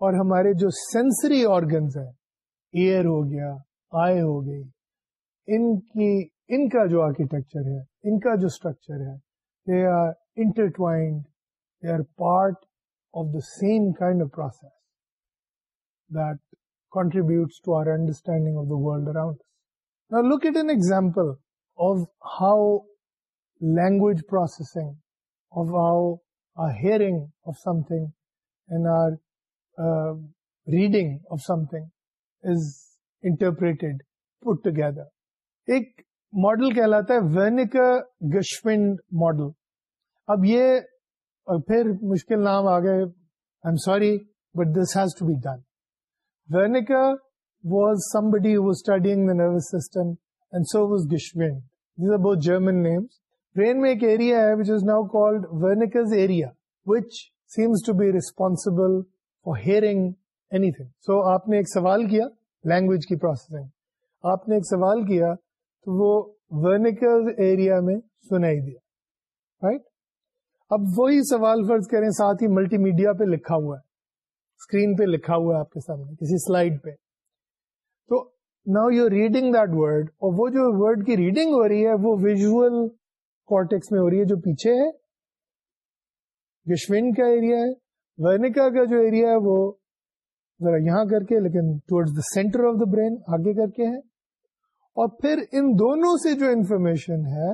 اور ہمارے جو سینسری آرگنز ہیں ایئر ہو گیا آئے ہو گئی، ان کی، ان کا جو آرکیٹیکچر ہے، ان کا جو اسٹرکچر ہے they are intertwined they are part of the same kind of process that contributes to our understanding of the world around us. Now look at an example of how language processing, of how our hearing of something and our uh, reading of something is interpreted, put together. ایک model کہلاتا ہے وینیکر گشفنڈ model اب یہ اور پھر مشکل نام آ گئے. I am sorry but this has to be done وینیکر was somebody was studying the nervous system and so was Geschwind these are بہت جرمن نیمس برین میں ایک ایریا ہے which is now called Wernicke's area which seems to be responsible for hearing anything so آپ نے ایک سوال کیا language کی پروسیسنگ آپ نے ایک سوال کیا تو وہ ایریا میں سنائی دیا رائٹ اب وہی سوال فرض کریں ساتھ ہی ملٹی میڈیا پہ لکھا ہوا ہے اسکرین پہ لکھا ہوا ہے آپ کے سامنے کسی سلائڈ پہ now you reading that word اور وہ جو ورڈ کی ریڈنگ ہو رہی ہے وہ ویژل کارٹیکس میں ہو رہی ہے جو پیچھے ہے. یشوین کا ایریا ہے ورنکا کا جو ایریا ہے وہ ذرا یہاں کر کے لیکن towards the centre of the brain آگے کر کے ہے. اور پھر ان دونوں سے جو انفارمیشن ہے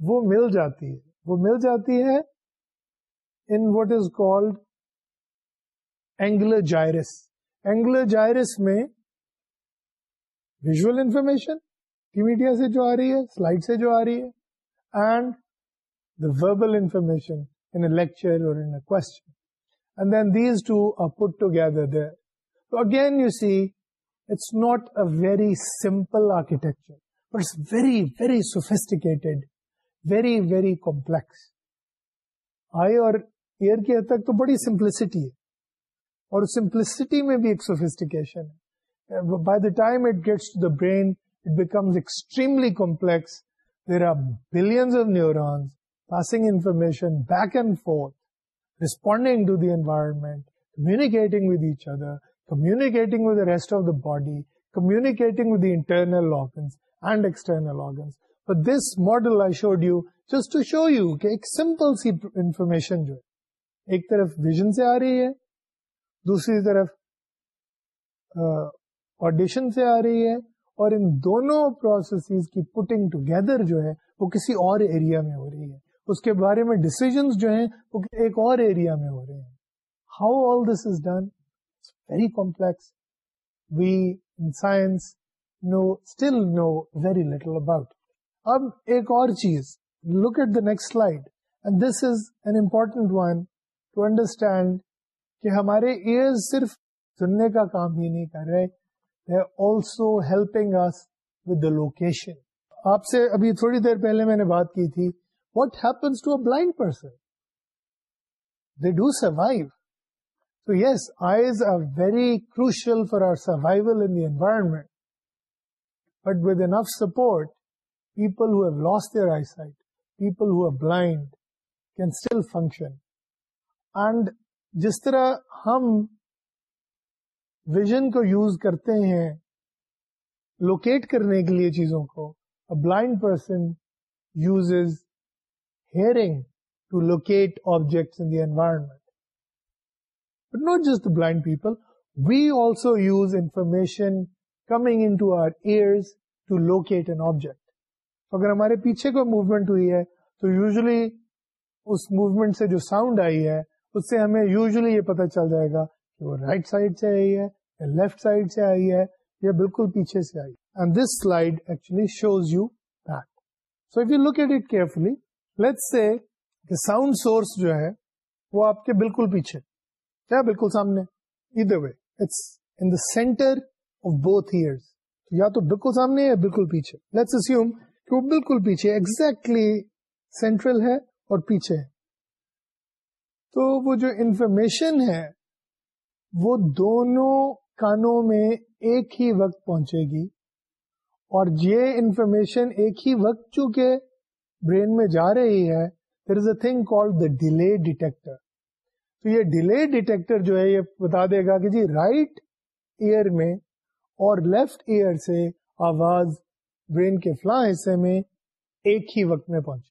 وہ مل جاتی ہے. وہ مل جاتی ہے in what is called angular gyrus angular gyrus میں ویژل انفارمیشن میڈیا سے جو آ رہی ہے سلائڈ سے جو آ رہی ہے and the verbal information in a lecture اور in a question and then these two are put together there تو again you see It's not a very simple architecture, but it's very, very sophisticated, very, very complex. Eye اور ear کی حد تک تو بڑی simplicity ہے اور simplicity میں بھی ایک سوفیسٹیکیشن ہے۔ By the time it gets to the brain it becomes extremely complex there are billions of neurons passing information back and forth responding to the environment communicating with each other communicating with the rest of the body, communicating with the internal organs and external organs. But this model I showed you just to show you کہ ایک simple سی information جو ہے ایک طرف vision سے آ رہی ہے دوسری طرف آڈیشن سے آ رہی ہے اور ان دونوں پروسیسز کی پٹنگ ٹوگیدر جو ہے وہ کسی اور ایریا میں ہو رہی ہے۔ اس کے بارے میں ڈسیزنس جو ہیں وہ ایک اور ایریا میں ہو رہے ہیں۔ How all this is done very complex we in science know still know very little about اب ایک اور چیز look at the next slide and this is an important one to understand کہ ہمارے ایئر صرف سننے کا کام ہی نہیں کر رہے also helping us with the location آپ سے ابھی تھوڑی دیر پہلے میں نے بات کی تھی what happens to a blind person they do survive So yes, eyes are very crucial for our survival in the environment. But with enough support, people who have lost their eyesight, people who are blind, can still function. And جس طرح ہم vision کو use کرتے ہیں، locate کرنے کے لیے چیزوں کو blind person use hearing to locate objects in the environment But not just the blind people. We also use information coming into our ears to locate an object. اگر ہمارے پیچھے کوئی موومنٹ ہوئی ہے، تو یوزلی اس موومنٹ سے جو ساؤنڈ آئی ہے، اس سے ہمیں یوزلی یہ پتا چل جائے گا وہ رائٹ سائڈ سے آئی ہے یا لیفٹ سائڈ سے آئی ہے یا بالکل پیچھے سے eye and this slide actually shows you that so if you look at it carefully left سے ساؤنڈ سورس جو ہے وہ آپ کے بالکل پیچھے کیا بالکل سامنے ادھر way it's in the centre of both ears یا تو بالکل سامنے یا بالکل پیچھے۔ لیٹس اسیوم کہ وہ بالکل پیچھے ایگزیکٹلی سینٹرل ہے اور پیچھے ہے۔ تو وہ جو انفارمیشن ہے وہ دونوں کانوں میں ایک ہی وقت پہنچے گی اور یہ انفارمیشن ایک ہی وقت چونکہ برین میں جا رہی ہے there is a thing call the delay detector تو یہ ڈیلے ڈیٹیکٹر جو ہے، یہ بتا دے گا کہ جی رائٹ ایئر میں اور لیفٹ ایئر سے آواز برین کے فلاں حصے میں ایک ہی وقت میں پہنچے۔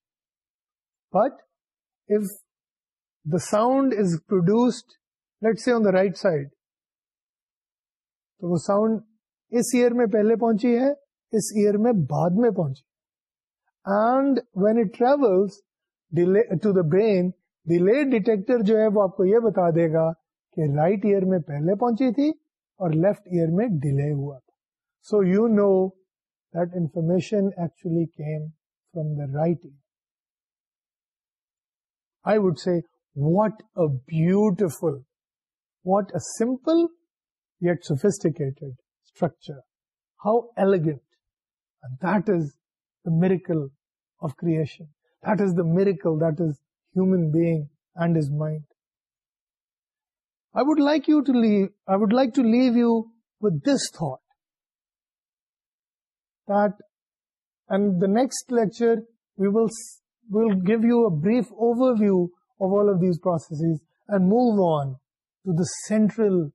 But if the sound is produced left سے آن دا رائٹ سائڈ تو وہ ساؤنڈ اس ایئر میں پہلے پہنچی ہے، اس ایئر میں بعد میں پہنچی and when it travels to the brain delay detector جو ہے وہ آپ کو یہ بتا دے گا کہ رائٹ ایئر میں پہلے پہنچی تھی اور لیفٹ ایئر میں ڈیلے ہوا تھا۔ So you know that information actually came from the right ear I would see what a beautiful what a simple yet sophisticated structure how elegant that is the miracle of creation that is the miracle that is human being and is mind I would like you to leave, I would like to leave you with this thought that, and the next lecture we will will give you a brief overview of all of these processes and move on to the central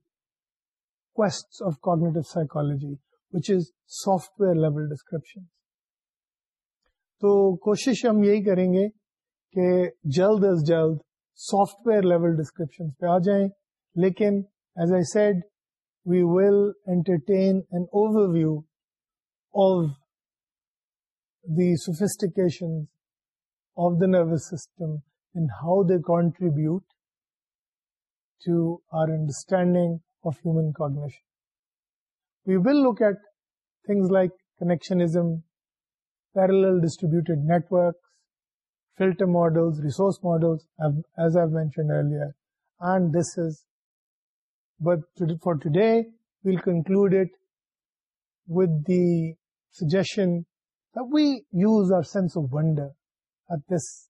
quests of cognitive psychology, which is software level descriptions. تو کوشش ہم یہی کریں گے کہ جلد از جلد software level description پہ آ جائیں لیکن as I said we will entertain an overview of the sophistication of the nervous system in how they contribute to our understanding of human cognition we will look at things like connectionism parallel distributed network filter models, resource models, as I've mentioned earlier. And this is But for today, we'll conclude it with the suggestion that we use our sense of wonder at this